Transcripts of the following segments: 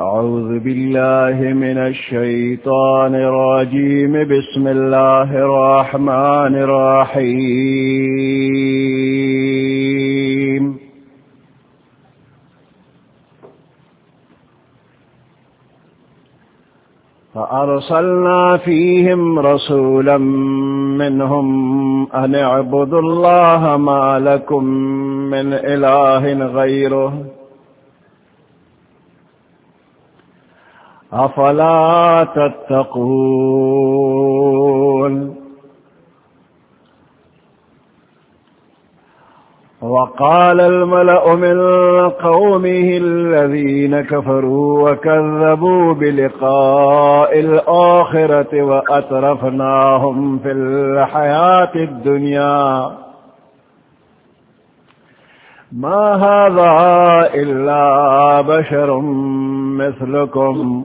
أعوذ بالله من الشيطان الرجيم. بسم الله الرحمن الرحيم. فأرسلنا فيهم رسولا منهم أن اعبدوا الله ما لكم من إله غيره. أفلا تتقون وقال الملأ من قومه الذين كفروا وكذبوا بلقاء الآخرة وأترفناهم في الحياة الدنيا. ما هذا إلا بشر مثلكم.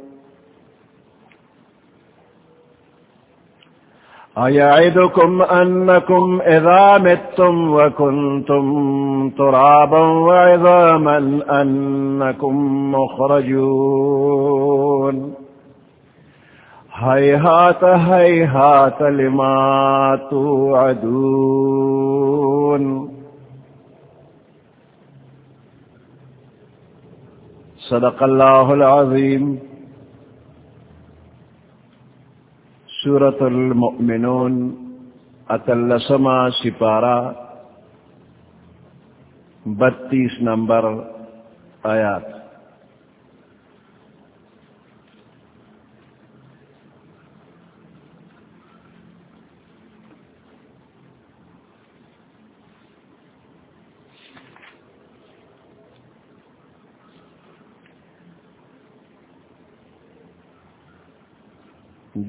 أيعدكم أنكم إذا متم وكنتم ترابا وعظاما أنكم مخرجون؟ هيهات هيهات لما توعدون. صدق الله العظيم. سورة المؤمنون اتلسما سپارہ بتیس نمبر آیات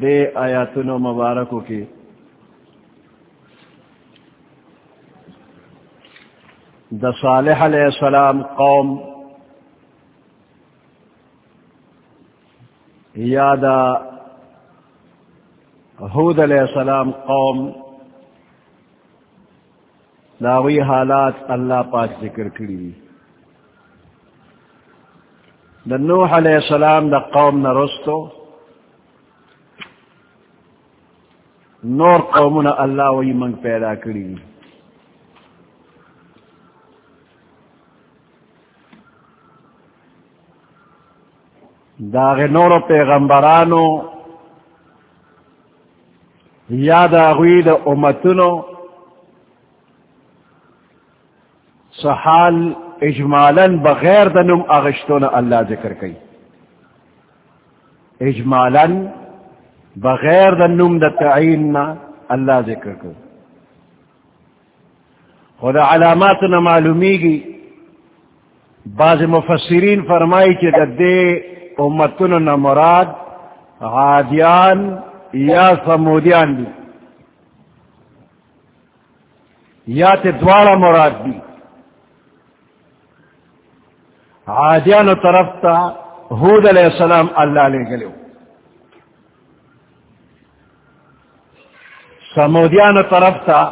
دے آیاتن و مبارکوں کی۔ دا صالح علیہ السلام قوم یا دا حود علیہ السلام قوم داوی حالات اللہ پاک ذکر کری دا نوح علیہ السلام دا قوم نہ نرستو۔ نور قومنا اللہ وی منگ پیدا کری داغ نور پیغمبرانو، یا داغوی دا امتنو سحال اجمالا بغیر دنم اغشتون اللہ ذکر کئی اجمالا بغیر د نوم د تعین نہ اللہ ذکر کر۔ خدا علامات نہ معلومی گی۔ بعض مفسرین فرمائی کہ دے امتن نہ مراد عادیان یا سمودیان دی۔ یا تے دوارا مراد دی۔ عادیان طرف تا حود علیہ السلام اللہ لے گلے ہو سمودیان طرف تا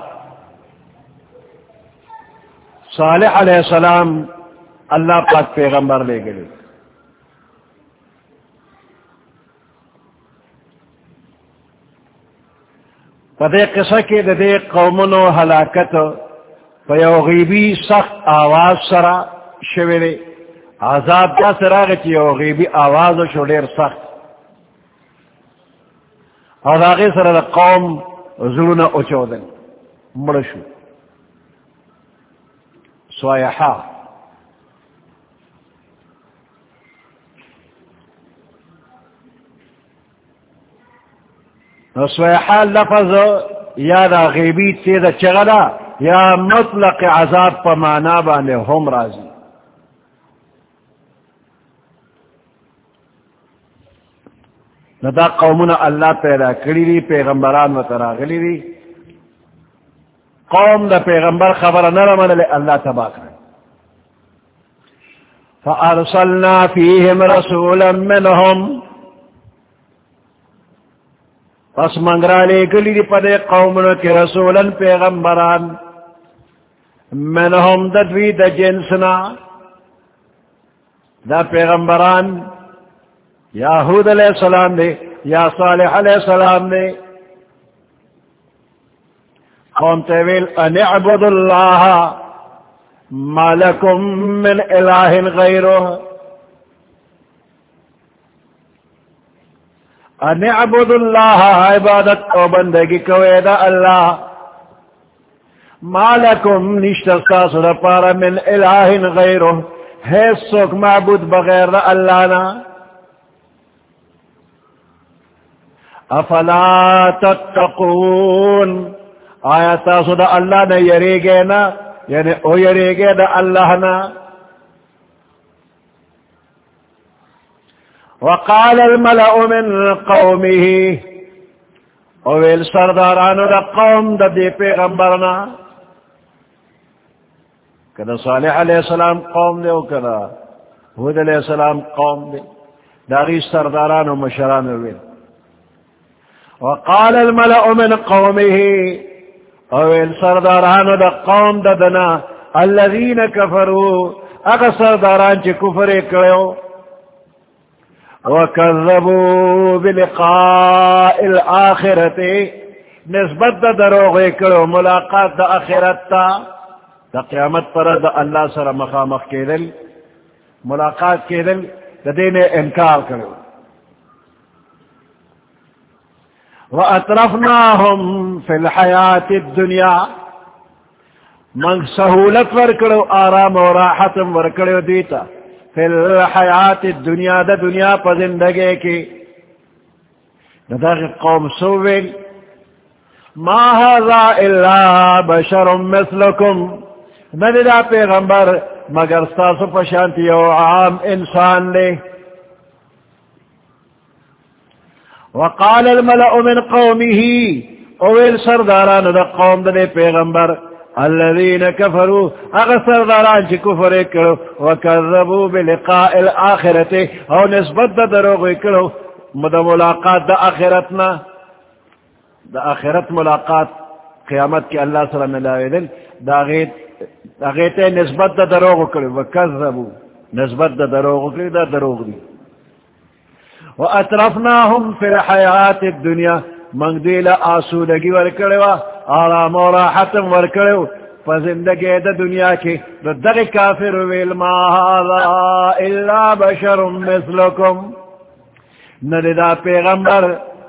صالح علیہ السلام اللہ پاک پیغمبر لے گئے۔ پدے قصہ کے دے قومن و ہلاکت غیبی سخت آواز سرا شویرے آزاد کا سرا گی غیبی آواز و شوڈیر سخت۔ اور آگے سر قوم زلونا زلون اچودن مرشو. سوایحا. سوایحا لفظ یا دا غیبی تیزا چغلا یا مطلق عذاب پا مانا بانے ہم رازی ندا قومنا اللہ پیدا کری دی پیغمبران و تراغلی دی قوم دا پیغمبر خبر نرمن لے اللہ تباہ کرے فارسلنا فیہم رسولا منہم پس منگرا لے گلی دی پدے قومنا کی رسولا پیغمبران. منہم ددوی دا جنسنا. دا پیغمبران یا حود علیہ السلام دے، یا صالح علیہ السلام دے۔ قوم تیویل ان اعبد اللہ ما لکم من الہ غیرہ۔ ان اعبد اللہ عبادت کو بندگی کوئے دا اللہ۔ ما لکم نشتستا صدا پارا من الہ غیرہ۔ ہے سوک معبود بغیر دا اللہ نا۔ افلا تتقون؟ آیا تاسو دا اللہ نے یری گے نا یعنی او یری گے دا اللہ نا وقال الملأ من قومه اویل سردارانو دا قوم دا دی پیغمبرنا کدا صالح علیہ السلام قوم دے او کدا حود علیہ السلام قوم دے دا غی سردارانو مشرانو ویل. وقال الملأ من قومه. او السرداران دا قوم دا دنا، الذين كفروا اغا سرداران چه كفر کرو وكذبوا بلقاء الآخرة. نسبت دا دروغ کرو ملاقات دا آخرت تا. دا قیامت پر دا اللہ سر مخامخ کے دل ملاقات کے دل دا دین انکار کرو وَأَطْرَفْنَاهُمْ فِي الْحَيَاةِ الدُّنْيَا۔ من سہولت ورکڑو آرام و راحتم ورکڑو دیتا۔ فی الحیات الدنیا دا دنیا پا زندگے کی۔ نداغ قوم سوویل۔ ما هذا الا بشر مثلکم۔ نددا پیغمبر، مگر ستاسو پشانتی و عام انسان لے وقال الملأ من قومه، اویل سرداران دا قوم دا پیغمبر الذين كفروا اغا سرداران چی کفر اکرو وکذبوا بلقاء الاخرت، او نسبت دا دروغ اکرو مدى ملاقات دا آخرتنا، دا آخرت ملاقات قیامت کی اللہ صلی اللہ علیہ وسلم دا غیت دا غیت نسبت دا دروغ اکرو وکذبوا نسبت دا دروغ اکرو دا دروغ دی۔ وَأَتْرَفْنَاهُمْ فِي الْحَيَاةِ الدُّنْيَا. منگ دیلا آسودگی ورکڑوا، آرام و راحتم ورکڑو. فزندگی دا دنیا کی، دا دغ کافر ویل، ما هذا الا بشر مثلکم ندی دا پیغمبر،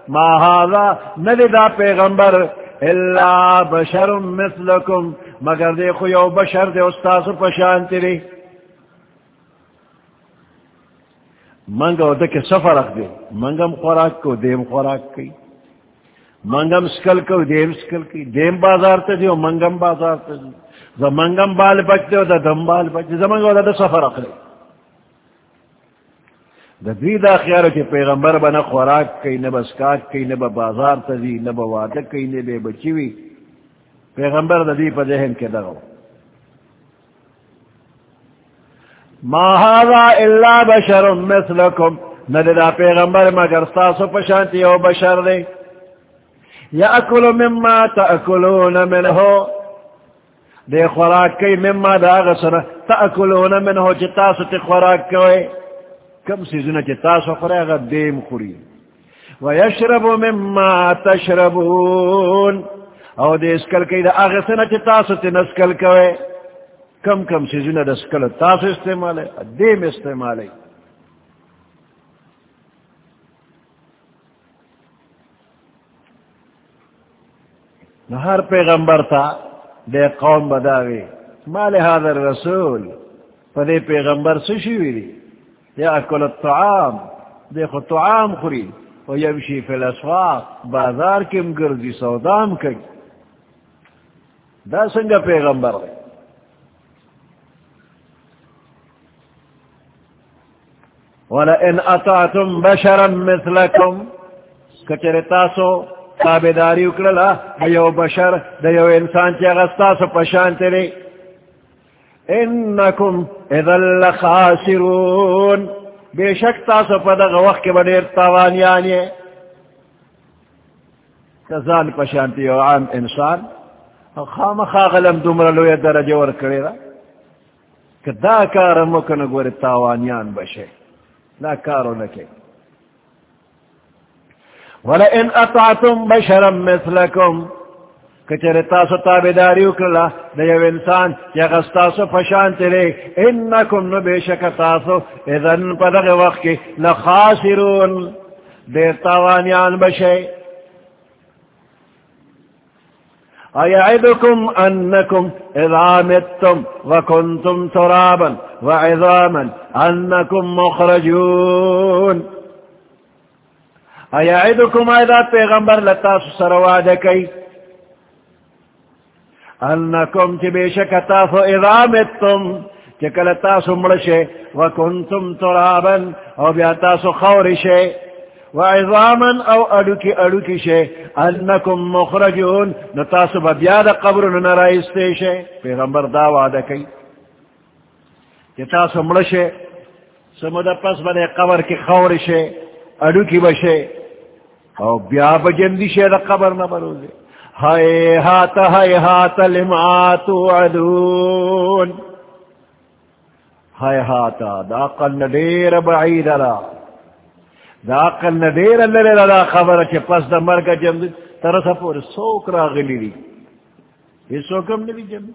ما هذا ندی دا پیغمبر الا بشر مثلکم مگر دی خویو بشر دی استاسو پشانتی دی. منگا دک سفر رکھ دے. منگم خوراک کو، دیم خوراک کی. منگم سکل کو، دیم سکل کی. دیم بازار تے دیو منگم بازار تے دیو زا منگم بال بچ دیو دا دم بال بچ دیو زا منگا دا سفر رکھ دے. دا دوی دا خیارو چی پیغمبر بنا خوراک کی نبا سکاک کی نبا بازار تے دی نبا وادک کی نبا بچیوی پیغمبر دا دی پا ذہن کے دغو ما هذا الا بشر مثلكم. نددا پیغمبر مگر ساسو پشانتی او بشر دے یاکل مما تاکلون منه. دے خوراک کئی مما دا غسر. تاکلون منه چی تاسو تی خوراک کوئی کم سیزنا چی تاسو خوراک دیم خوری ویشرب مما تشربون. او دے اسکل کئی دا آغسنا چی تاسو تی نسکل کوئی کم کم سیزن دسکل تاس استعمال ہے دیم استعمال ہے ہر پیغمبر تھا دے قوم بداوی مال حاضر رسول پدے پیغمبر سشی ویری یا اکل الطعام دیکھو طعام خوری و یمشی فی الاسواق، بازار کم گردی سودام کئی دا سنگا پیغمبر ہے ولئن أطعتم بشرا مثلكم کچر تاسو تابداری اکڑلا دیو بشر دیو انسان چی اغستاسو پشان تیرے انکم اذن لخاسرون بے شک تاسو پدغ وقت کے بدیر تاوانیانی کزان پشانتی او عام انسان خام خاغلم دمرلو یا درجہ ورکڑی را کہ دا کار مکن گوری تاوانیان بشے لا کارو نکے۔ ولئن اطعتم بشرا مثلكم کچر تاسو تابداری اکرلا دیو انسان یا غستاسو پشانت لے، انکم نبیشک تاسو اذن پدغ وقت کی لخاسرون دیر تاوانیان بشے۔ ایعدکم انکم اذا متم وکنتم ترابا وعظاما انکم مخرجون ایعدکم ایداد پیغمبر لتاسو سرواد کئی انکم چی بیشک تاسو اذا متم چکل تاسو مرشے وکنتم ترابا او بیا تاسو خورشے وعظاما او اڑکی اڑکی شے، انکم مخرجون. نتاسو بیاد قبر نرائستے شے پیغمبر دا وعدہ کئی چی تاسو مرشے سمد پس بدے قبر کی خورشے اڑکی بشے او بیا بجندی شے دا قبر نہ بروزے ہائے ہات ہائے ہات لما توعدون. ہائے ہاتا دا قل دیر بعید را دا عقل قل دیر لرے دا خبر چے پس دا مرگا جمد ترسا پور سوک را غلی لی یہ سوکم نبی جمد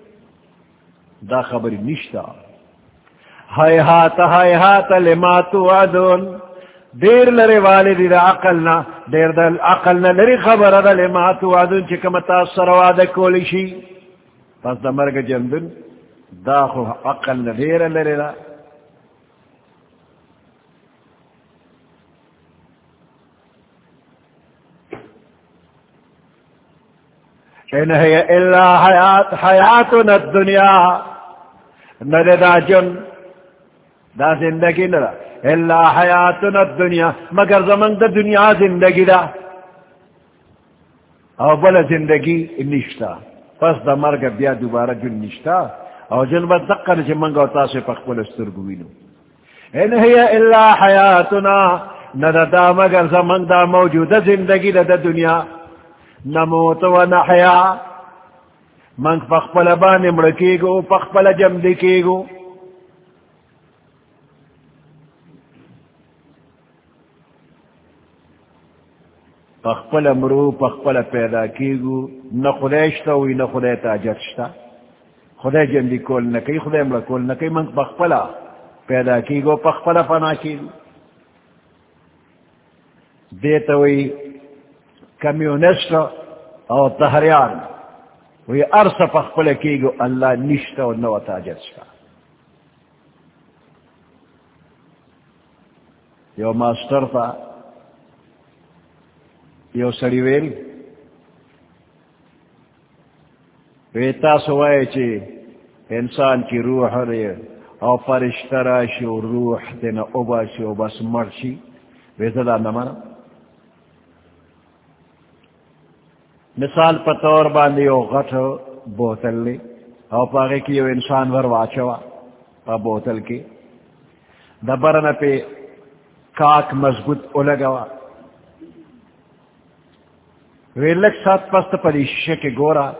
دا خبری نشتا ہائے ہات ہائے ہات لما توعدون. دیر لرے والدی دا عقل عقلنا دیر دا عقلنا لری خبر دا لما توعدون چکم تاثر وعد کولی شی پس دا مرگ جمدن دا خو عقلنا دیر لرے دا ان هي الا حيات حياتنا الدنيا. ندا جن. دا زندگی ندا الا حیاتنا الدنیا مگر زمن دا دنیا زندگی دا. او بلا زندگی نشتا. پس دا مرگ بیا دوبارہ جن نشتا. او جن بس دقا نچے منگا و تاسے پخبل استرگوینو ان هي الا حیاتنا ندا دا مگر زمن دا موجود زندگی دا, دا دنیا. نموت و نحیا۔ منگ پخبل بان مڑکیگو پخبل جمدکیگو پخپل امرو پخپل پیدا کیگو۔ نہ خدیشتا ہوئی نہ خدے تاجرشتا خدے جندی کول نہ کئی خدے امرا کول نہ کئی۔ من پخپلا پیدا کیگو پخپلا فنا کیگو۔ دیتا ہوئی کمیونسٹ او تہریان. وی ارس پخپل کیگو اللہ نشتا و نو تاجرشتا یو ماسٹر تھا یو سڑی ویل ویتا سوائے چی انسان کی روح رے او فرشتہ راشی و روح تینا اوباشی و بس مرشی ویتا دا نمانا. مثال پتور باندی او غٹ بوتل لی او پاگے کی یو انسان ور واچوا پا بوتل کی دبرن پہ کاک مضبوط اولگوا ویلک سات پست پدی شیشے کے گورا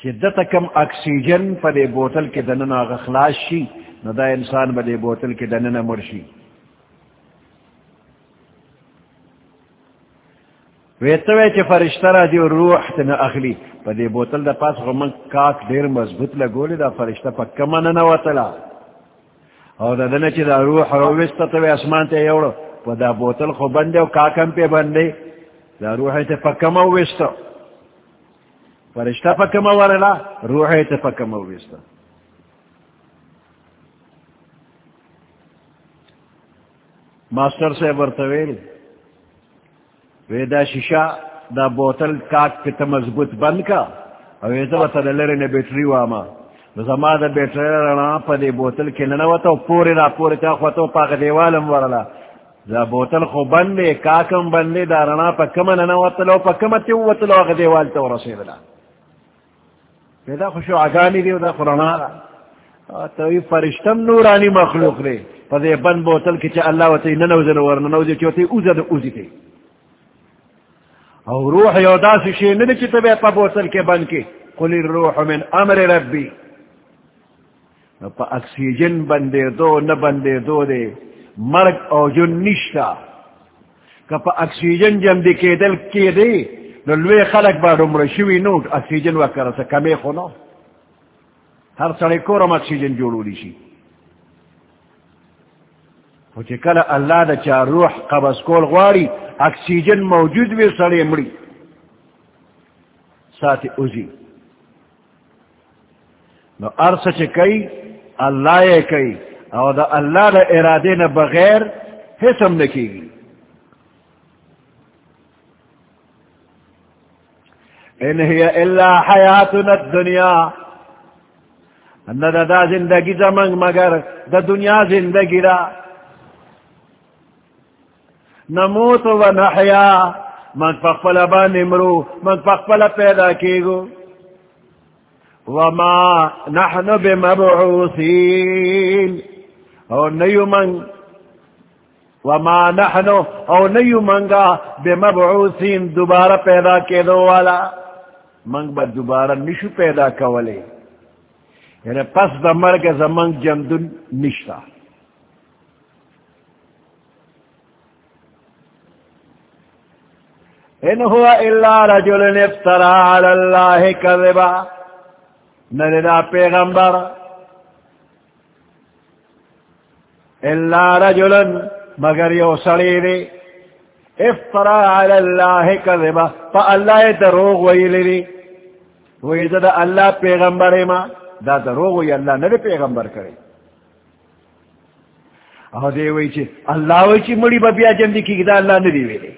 چدت کم اکسیجن پدے بوتل کے دننا غخلاش شی نو دا انسان بدے بوتل کے دننا مرشی ویتوے چے فرشتہ را دیو روح تنا اخلی. پدے بوتل دا پاس غمان کاک دیر مضبوط لگولی دا فرشتہ پا کمان نواتلا او دا دننا چے دا روح رویستا توے اسمان تے یوڑو. پا دا بوتل خو بندے و کاکم پہ بندے دا روح ته پکم او وستا فرشتہ پکم ورلا، روح ته پکم او وستا ماسٹر سے برتویل ویدا شیشا، دا بوتل کاک کتا مضبوط بند کا، او ایتا وطا دا بیٹری واما زما دا بیٹری رانا پا دی بوتل کننا وطا پوری را پوری تا خوطا پاک دیوالم ورلا دا بوتل خو بندے کاکم بندے دا رنا پا کمن نوتلو پا کم کمتی وطلو اغا دیوالتا و رسیدلا پیدا خوشو عگانی دیو دا قرآن را توی فرشتم نورانی مخلوق دے پا دے بند بوتل کی چا اللہ و ننوزن ورننوزی چوتی اوزد اوزی تی او روح یو دا سشی ندی چی تبی پا بوتل کے بند کی قلی الروح من امر ربی. پا اکسیجن بندے دو نبندے دو دے مرگ او جن نشتا. کپا اکسیجن جم دی کے دل کی دے نو لوے خلق با رمر شوی نو اکسیجن وکر سا کمی خونو ہر سڑے کورم اکسیجن جوڑو لی شی چی کل اللہ دا چا روح قبض کول غواری اکسیجن موجود بھی سڑے مڑی ساتھ اوزی نو ارس چی کئی اللہ یہ کئی او دا اللہ دا ارادے نہ بغیر حسم نکی گی ان ہی الا حیاتنا الدنیا. ان دا دا زندگی زمنگ مگر دا دنیا زندگی را نموت و نحیا۔ من فقفل با نمرو من فقفل پیدا کیگو۔ وما نحن بمبعوثین۔ او نیو من، وما نحنو او نیو منگا بمبعوثین دوبارہ پیدا کے دو والا۔ منگ با دوبارہ نشو پیدا کولے۔ یعنی پس دا مرگ زمنگ جمدن نشتا۔ ان هو الا رجل افترى على الله كذبا. نلنا پیغمبر. اللہ رجلن مگر یو سڑی دی. افترا علی اللہ کذبا فا اللہ دروغ ویلی دی. ویزا دا اللہ پیغمبر ما دا دروغ وی اللہ ندی پیغمبر کرے. او دے وی چی اللہ وی چی مڑی با بیا جن کی دا اللہ ندی ویلی.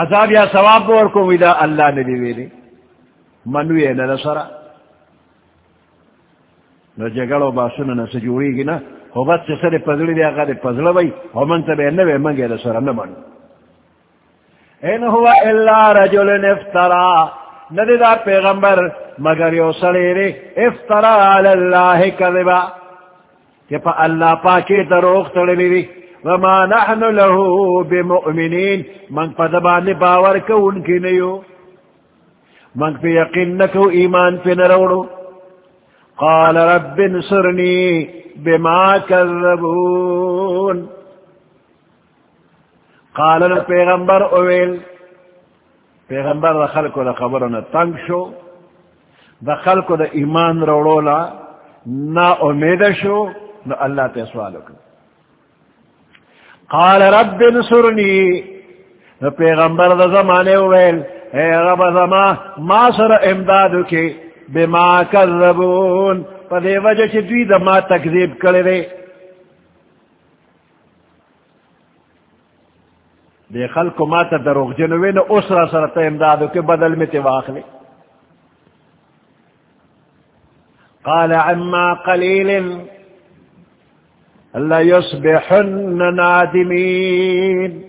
عذاب یا ثواب بور کو وی دا اللہ ندی ویلی. منوی ہے ندسرہ نو جگڑو باسونو نسا جوڑی گی نا خو بس چه سر پزلی دی آقا دی پزل بای او من تا بے نوے منگی دا سر نمان این ہوا الا رجل افترا. ندی دا پیغمبر، مگر یو سلی دی. افترا علی اللہ کذبا. کہ پا اللہ پاکی دروغ تڑلی دی. وما نحن له بمؤمنین من پا باور کو ان کی نیو من پی یقین نکو ایمان پی نروڑو قال رب انصرني بما كذبون. قال البيغمبر اويل پیغمبر دخل کو دا خبرنا تنگ شو. دخل کو دا ایمان روڑولا. نا امید شو. نو اللہ تے سوالو کو قال رب انصرنی. پیغمبر دا زمانے اویل اے رب زمان ما سر امدادو کی بما کذبون. پا دے وجہ چی دوی دا ما تکذیب کرے دے دے خلق ما تا دروغ جنوے نا اس را سرطا امدادو کے بدل میں تواخلے قال عما قليل لا يصبحن نادمين.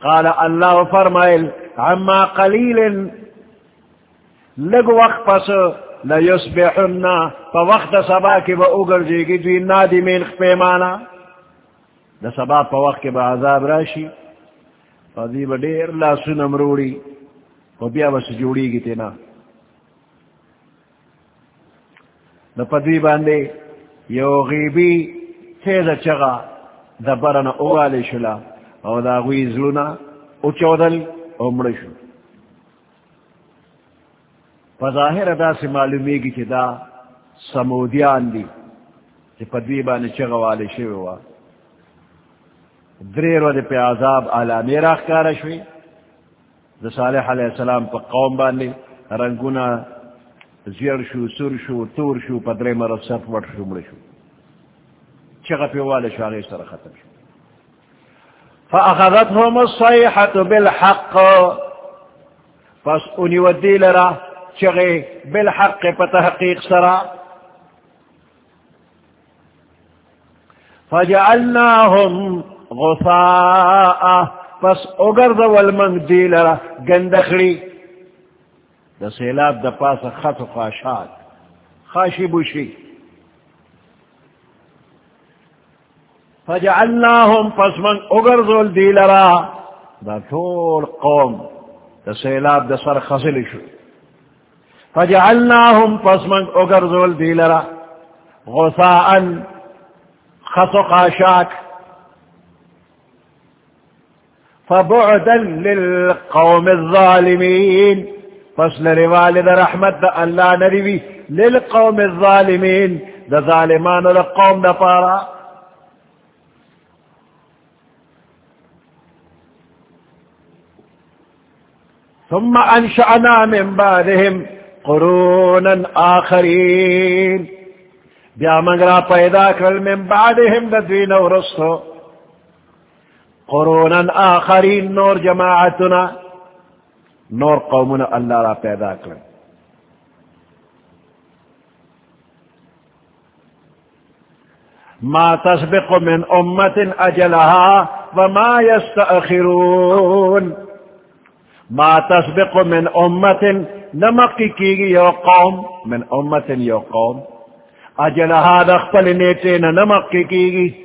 قال اللہ فرمائل، عما قلیل لگ وقت پس لیسبحن پا وقت سبا کی با اگر جی دوی نادی مین دا سبا پا وقت کی با عذاب راشی. پا دی با دیر لا سنم روڑی. و بیا بس جوڑی گی تینا. دا پا دوی باندے یو غیبی تیز چغا دا برنا اوالی شلا او دا غوی زلونا او چودل امڑشو فظاہر ادا سے معلومی گی کہ دا سمودیان دی چی پدوی باندے کہ پدویبا نے چغوالی شویوا دریر ودی پہ عذاب آلا میرا اخکار شوی. دا صالح علیہ السلام پا قوم باندی رنگونا زیر شو سر شو، تور شو، پا دری مرد صف وٹ شو مڑشو چغا پی والی شو آگئی سر ختم شو. فأخذتهم الصيحة بالحق. پس اني ودي لرا چغي بالحق پتحقيق سرا فجعلناهم غثاء. پس اگر دول من دیلرا گندخڑی دا سیلاب دا پاس خط و خاشات خاشی بوشی. فجعلناهم پس من اگر دول دیلرا دا طول قوم دا سیلاب دا سر خزل شو. فجعلناهم پس من اگر دول دیلرا غثاء خط و خاشات فبعدا للقوم الظالمين فصل روال دا رحمت دا اللہ نریوی للقوم الظالمين دا ظالمان دا قوم دا پارا. ثم انشأنا من بعدهم قرونا آخرين بیا منگرا پیدا کرل من بعدهم دا دوین ورسو قرونا آخرین نور جماعتنا نور قومنا اللہ را پیدا کر ما تسبق من امت اجلها وما يستأخرون ما تسبق من امت نمقی کی گی یو قوم، من امت یو قوم۔ اجلها دخپل نیٹین نمقی کی گی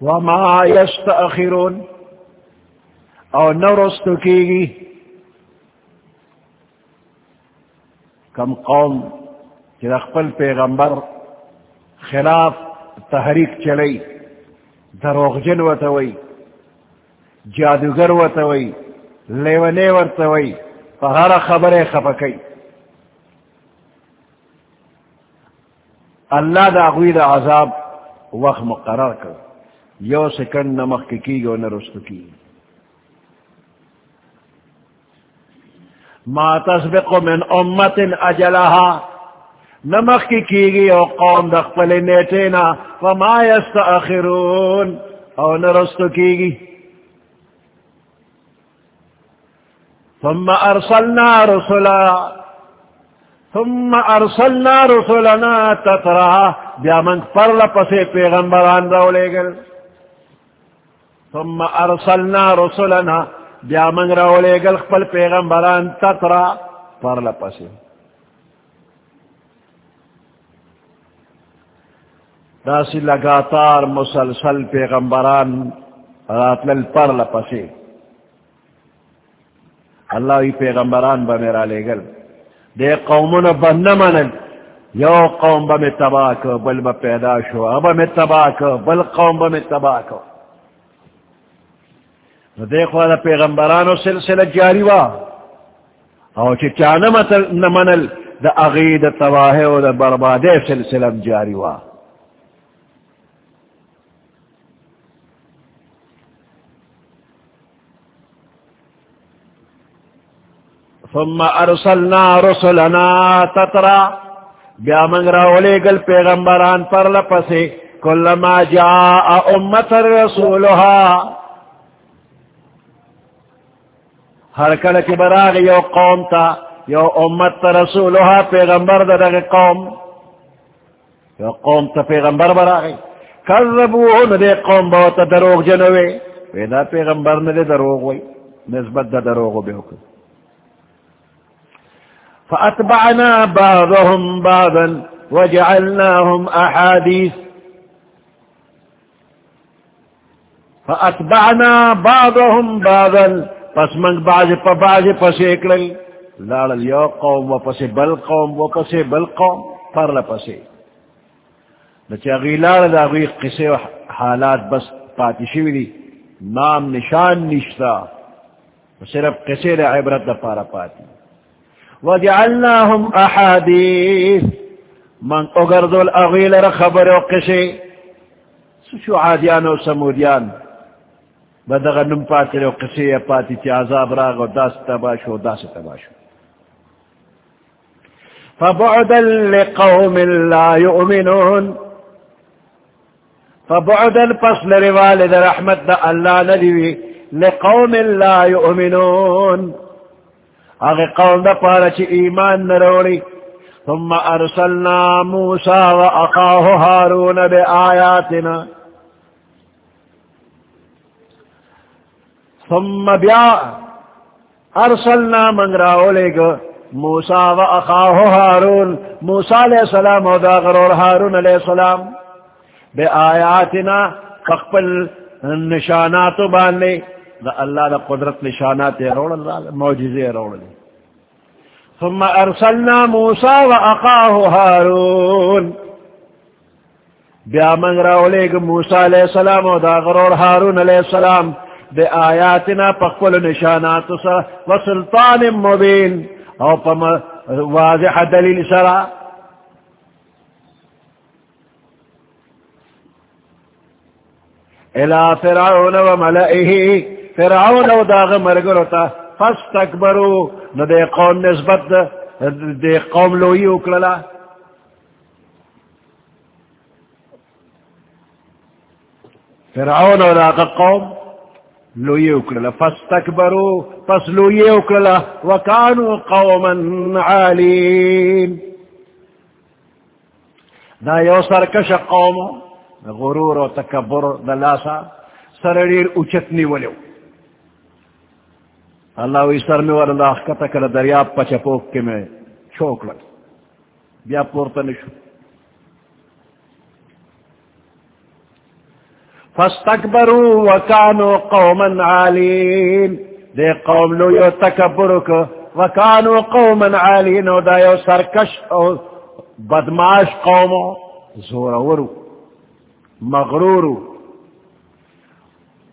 وما يستأخرون. او نرست کی کم قوم جرخپل پیغمبر خلاف تحریک چلی، دروغجن وتوی جادوگر وتوی لیونے ورتوی فہر خبر خفکی اللہ دا غوی دا عذاب وقت مقرر کر یو سکنڈ نمک کی کی گو نہ رست کی ما تسبق من امت اجلها نمک کی کی گی او قوم دخپل نیٹینا فما یستاخرون او نرست کی گی ثم ارسلنا رسلا، ثم ارسلنا رسلنا تترا، بیا من پر لپسے پیغمبران رولے گل۔ ثم ارسلنا رسلنا بیا من راولے گل خپل پیغمبران تترا پر لپسی داسی لگاتار مسلسل پیغمبران راتلل پر لپسی اللہ وی پیغمبران با میرا لے گل۔ دے قومون بند منن۔ یو قوم با میں تباہ بل با پیدا شو اب میں تباہ بل قوم با میں تباہ کو دیکھو دا پیغمبرانو سلسلہ جاری وا او چی چانا نمنل دا اغید تواہ و دا بربادے سلسلہ جاری وا ثم ارسلنا رسلنا تترا، بیا منگ راولے گل پیغمبران پر لپسے کل ما جاء امت رسولها. ہر کل کی براغ یو قوم تا یو امت تا رسولها، پیغمبر دا دا قوم. یو قوم تا پیغمبر براغی کذبوہن دے قوم باوتا دروغ جنوے پیدا پیغمبر ندے دروغ وی، نسبت دا دروغ بیوکو فأتبعنا بعضهم بعضا وجعلناهم أحاديث. فأتبعنا بعضهم بعضا پس منگ باز پا باز پس اکڑل لالل یو قوم و پس بل قوم و پس بل قوم، پر لپسے نچے اگی لال دا اگی قصے و حالات بس پاتی شوی دی، نام نشان نشتا، صرف قصے دا عبرت دا پارا پاتی۔ وجعلناهم احادیث من اگردو الاغیل رخبر و قصے۔ سشو عادیان و سمودیان۔ بدغ نم پاتی رو قصی پاتی چی عذاب راغ و داس تباشو و داس تباشو فبعدا لقوم لا يؤمنون. فبعدا فصل روال دا رحمت دا اللہ ندیوی لقوم لا يؤمنون. اغی قوم دا پارا چی ایمان نروڑی ثم ارسلنا موسى واخاه هارون باياتنا ثم بیا. ارسلنا من راولے گا موسا و اخاہ ہارون. موسا علیہ السلام و داغر اور ہارون علیہ السلام. بے آیاتنا فقبل نشانات باندے. دا اللہ دا قدرت نشانات روڑ اللہ موجزے روڑ اللہ ثم ارسلنا موسى واخاه هارون بیا من راولے گا موسیٰ علیہ السلام و داغر اور ہارون علیہ السلام. بے آیاتنا پقبل نشانات سا وسلطان مبین او پا واضح دلیل سرا الى فرعون و ملئه، فرعون و داغ مرگرتا فاستکبرو نو دے قوم نسبت دے قوم لوئی اکللا فرعون و داغ قوم لوی اکرلا فاستکبرو پس لوی اکرلا وکانو قوما عالین. دا یو سرکش قوم غرور و تکبر دلاسا سرڑیر اچتنی ولیو اللہ وی سر میں ور اللہ کتا کل دریاب پچپوک کے میں چھوک لگ بیا پورتا نشو فاستكبروا وكانوا قوما عالين. دي قوم لو يتكبرك وكانوا قوما عالين ودا يو سركش او بدماش قوم زورورو مغرورو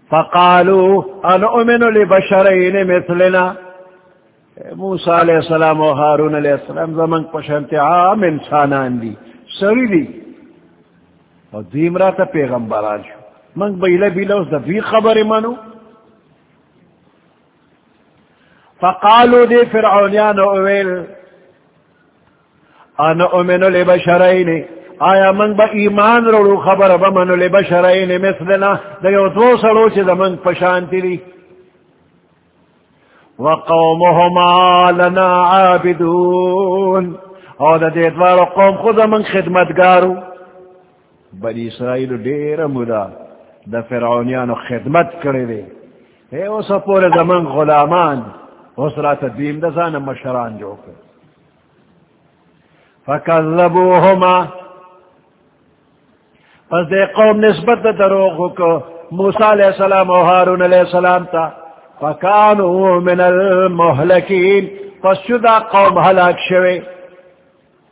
فقالوا انا امن لبشرين مثلنا موسى عليه السلام وهارون عليه السلام زمن پشنت عام انسانان دی، سری دی. اور دیمرا تا پیغمبران شو. منگ بیلا بیلا اس دفی خبر منو۔ فقالو دی فرعونیان اویل انا امنو لبشرین آیا من با ایمان رو خبر بمنو لبشرین مثلنا دیو دو سلو چی دا من پشانتی دی۔ وقومهما لنا عابدون۔ او دا دیدوار قوم خود من خدمتگارو۔ بنی اسرائیل دیر مدا دا فرعونیانو خدمت کرے دے اے او سا پورے زمان غلامان اس رات دیم دا زان مشران جو کر فکذبوهما. پس دے قوم نسبت دا دروغ کو موسیٰ علیہ السلام و حارون علیہ السلام تا فکانو من المحلکین پس شدہ قوم حلاک شوے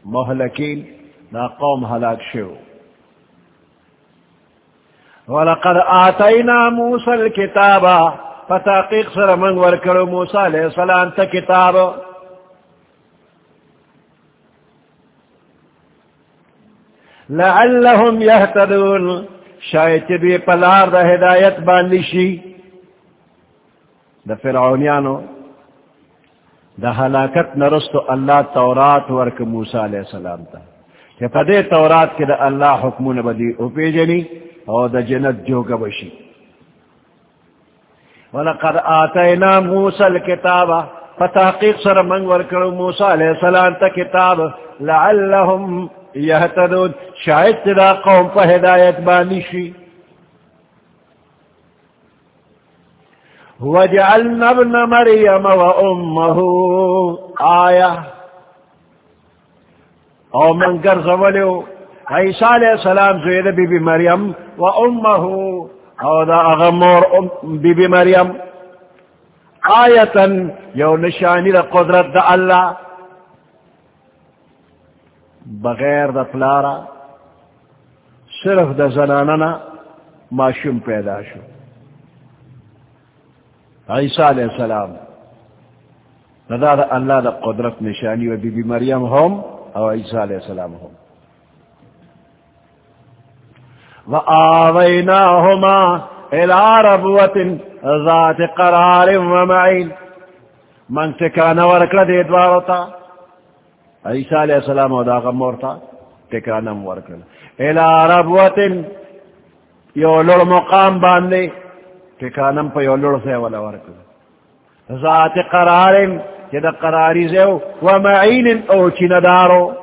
محلکین نا قوم حلاک شوے ولقد آتينا موسى الكتاب فتحقيق سر من ورکر موسى عليه السلام تا کتاب. لعلهم يهتدون شاید بھی پلار دا ہدایت باندشی دا فرعونیانو دا حلاکت نرستو اللہ تورات ورک موسیٰ علیہ السلام تا کہ پدے تورات کے دا اللہ حکمون بدی اوپی جنی او دا جنت جو گبشی ولقد آتینا موسیٰ الكتابا فتحقیق سر من ورکڑو موسیٰ علیہ السلام تا کتاب، لعلهم یهتدون. شاید تدا قوم پا ہدایت بانشی وجعلنا ابن مریم و امه آیہ او من گرزولیو عیسیٰ علیہ السلام زوید بی بی مریم و امه او دا اغمور بی بی مریم. آیتا، یو نشانی دا قدرت دا اللہ، بغیر دا پلارا، صرف دا زناننا معشوم پیدا شو. عیسیٰ علیہ السلام دا دا اللہ دا قدرت نشانی و بی بی مریم ہم، او عیسیٰ علیہ السلام ہم. وآويناهما إلى ربوة ذات قرار ومعين. من تكان ورك لدي دوارتا عيسى عليه السلام ودا غمورتا تكان ورك إلى ربوة يولو مقام باندي تكانم پا يولو سي ولا ورك ذات قرار كده قراري زيو ومعين او چندارو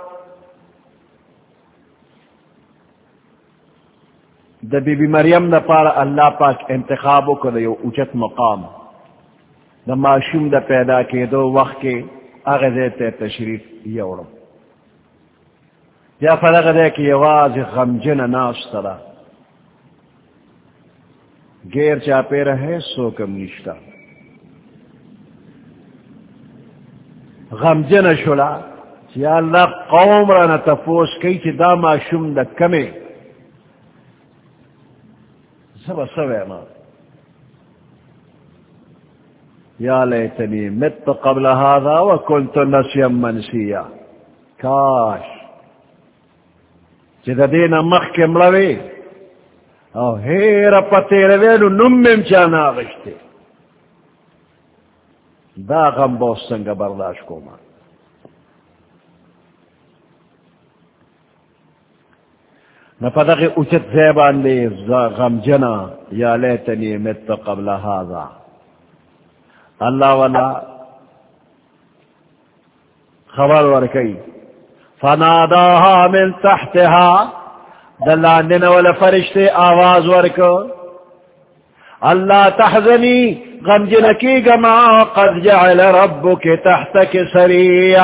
دا بی بی مریم دا پارا اللہ پاک انتخابو کرے یو اچت مقام. دا معشوم دا پیدا کے دو وقت کے اغزیت تشریف یوڑو یا فرق دے کہ یواز غمجن ناس ترا گیر چاپے رہے سو کم نشتا غمجن شلا یا اللہ قوم رانا تفوس کئی چی دا معشوم دا کمے سب سوے ما یا لیتنی مت قبل هذا وکنت نسیا منسیا۔ کاش۔ چی دینا مخ کے ملوے او ہیر پتے رویلو نمم چانا غشتے دا غم بہت سنگ برداشت کو ماں نہ پتہ کہ اچت زیبان دے غم جنا یا لیتنی مت قبل هذا اللہ والا خبر ورکی فناداها من تحتها دلان ولا فرشتے آواز ورکو اللہ تحزنی غم جنکی گما قد جعل ربک تحتک سریع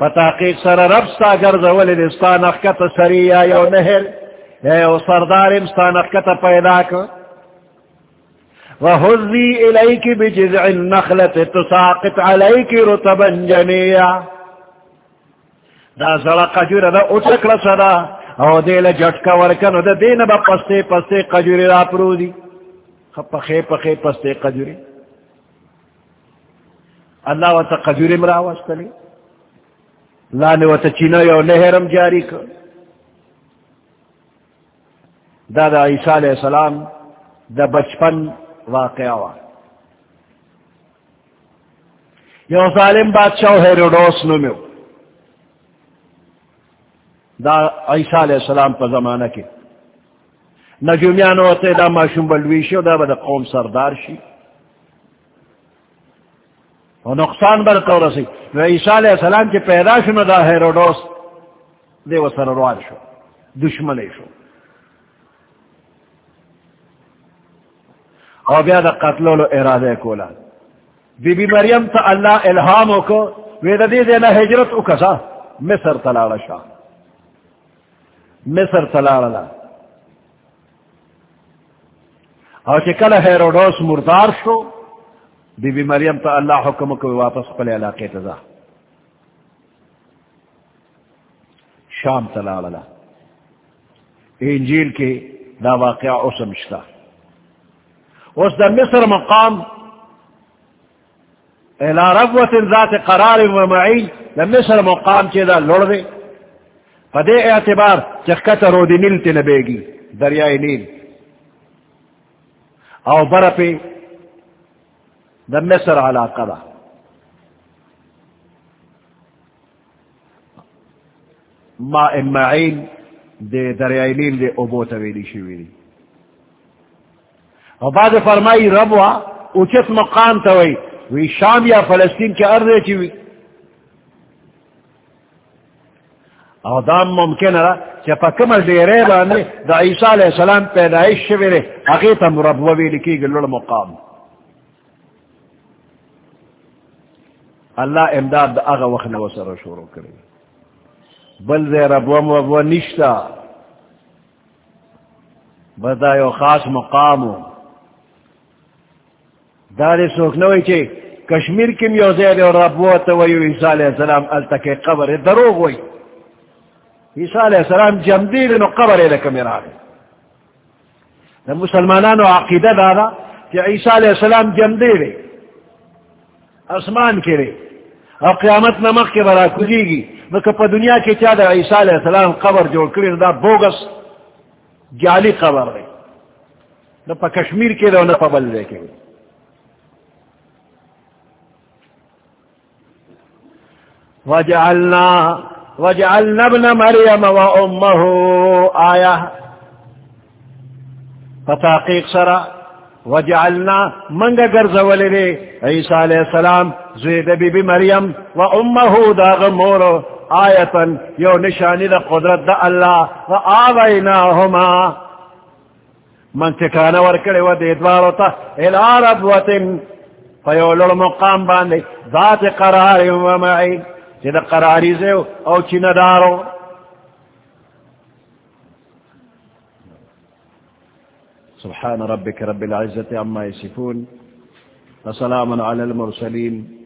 فتاقیق سر رب ستا گرزولی دستا نخکت سریع یو نهر یو سردار مستا نخکت پیدا کر وهزي إليك بجذع النخلة تساقط عليك رطبا جنيا دا زړه قجوره دا اوټکړه صدا او دې له جټکا ورکنو د دینه په پسته پسته قجوره را پرودي خپخه پخه پسته قجوره الله وت قجوره مرا واستلې لاندې وت چینه یو نهرم جاری کړ. دا د عیسی علیہ السلام د بچپن واقعہ وا یو ظالم بادشاہ ہیروڈوس نمیو دا عیسیٰ علیہ السلام پا زمانہ کے نجومیان ہوتے دا معشوم بلویشی دا با دا قوم سردار شی و نقصان بر تو رسی. و عیسیٰ علیہ السلام کی پیدا شنو دا ہیروڈوس، دے و سروار شو دشمنے شو. او بیا دا قتلولو ارادے کولا. بی بی مریم تا اللہ الہامو کو وید دی دینا حجرت اکسا مصر تلالا شاہ مصر تلالا او چی کل ہیروڈوس مردار شو بی بی مریم تا اللہ حکم کو واپس پلے علاقے تزا شام تلالا انجیل کے دا واقعہ اسمشتا اس دا مصر مقام، الى ربوت ذات قرار و معین دا مصر مقام چی دا لڑ دے پدے اعتبار چکت رو دی نیل تی نبے نیل. او برپی دا مصر علاقہ دا. ما معین دے دریائے نیل دے ابو تویلی شویلی اور بعد فرمائی رب وا اچت مقام توئی وی شام یا فلسطین کے ارض چوی او دام ممکن را چا پا کمل دیرے بانے دا عیسیٰ علیہ السلام پیدایش شویرے حقیقتا رب وی لکی گلول مقام. اللہ امداد دا اغا وقت نوسر شروع کرے بل دے رب و نشتا بدا یو خاص مقامو دار سوک نوی چی کشمیر کم یو زید اور ربوت ویو عیسیٰ علیہ السلام التکی قبر دروغ وی عیسیٰ علیہ السلام جمدیر نو قبر لکم راگی دا مسلمانانو عقیدہ دادا کہ عیسیٰ علیہ السلام جمدیر اسمان کرے اور قیامت نمک کے برا کجی گی مکہ پا دنیا کے چاہ دا عیسیٰ علیہ السلام قبر جوڑ کری دا بوگس جعلی قبر دے نہ پا کشمیر کے دے نہ پا بل دے کے وجعلنا وجعلنا ابن مريم وأمه آية فتحقيق سرا وجعلنا منگا گرز ولدي عيسى عليه السلام زيد بي بي مريم وأمه داغ مورو آیتن یو نشانی دا قدرت دا اللہ و آویناہما۔ منطقانا ورکڑی و دیدوارو تا الارب وطن فیولو مقام باندے، ذات قرار و معین چی جی دا قراری زیو او چی ندارو۔ سبحان ربك رب العزة عما يسفون وسلام على المرسلين